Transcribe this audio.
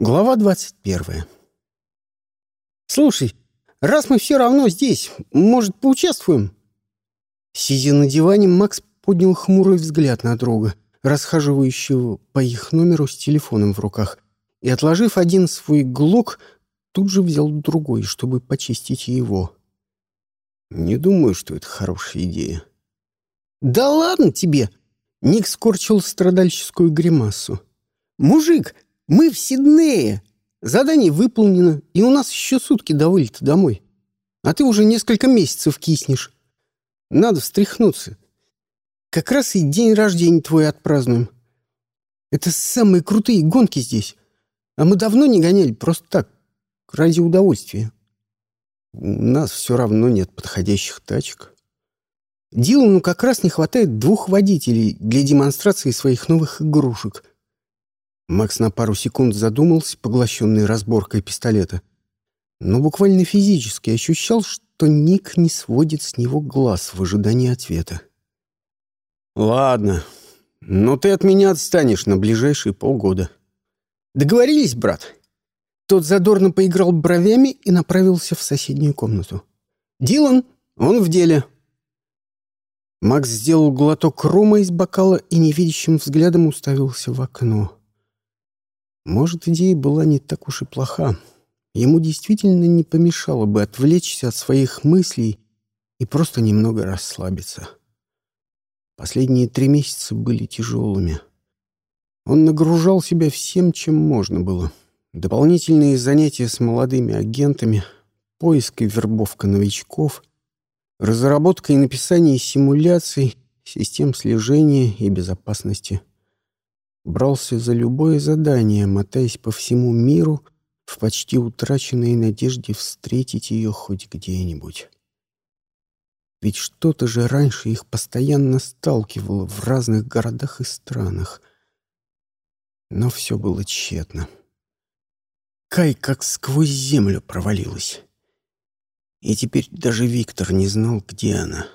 Глава двадцать первая. «Слушай, раз мы все равно здесь, может, поучаствуем?» Сидя на диване, Макс поднял хмурый взгляд на друга, расхаживающего по их номеру с телефоном в руках, и, отложив один свой глок, тут же взял другой, чтобы почистить его. «Не думаю, что это хорошая идея». «Да ладно тебе!» Ник скорчил страдальческую гримасу. «Мужик, мы в Сиднее. Задание выполнено, и у нас еще сутки до вылета домой. А ты уже несколько месяцев киснешь. Надо встряхнуться. Как раз и день рождения твой отпразднуем. Это самые крутые гонки здесь. А мы давно не гоняли, просто так, ради удовольствия. У нас все равно нет подходящих тачек. Дилану как раз не хватает двух водителей для демонстрации своих новых игрушек — Макс на пару секунд задумался, поглощенный разборкой пистолета. Но буквально физически ощущал, что Ник не сводит с него глаз в ожидании ответа. «Ладно, но ты от меня отстанешь на ближайшие полгода». «Договорились, брат?» Тот задорно поиграл бровями и направился в соседнюю комнату. «Дилан, он в деле». Макс сделал глоток рома из бокала и невидящим взглядом уставился в окно. Может, идея была не так уж и плоха. Ему действительно не помешало бы отвлечься от своих мыслей и просто немного расслабиться. Последние три месяца были тяжелыми. Он нагружал себя всем, чем можно было. Дополнительные занятия с молодыми агентами, поиск и вербовка новичков, разработка и написание симуляций, систем слежения и безопасности — брался за любое задание, мотаясь по всему миру в почти утраченной надежде встретить ее хоть где-нибудь. Ведь что-то же раньше их постоянно сталкивало в разных городах и странах. Но все было тщетно. Кай как сквозь землю провалилась. И теперь даже Виктор не знал, где она.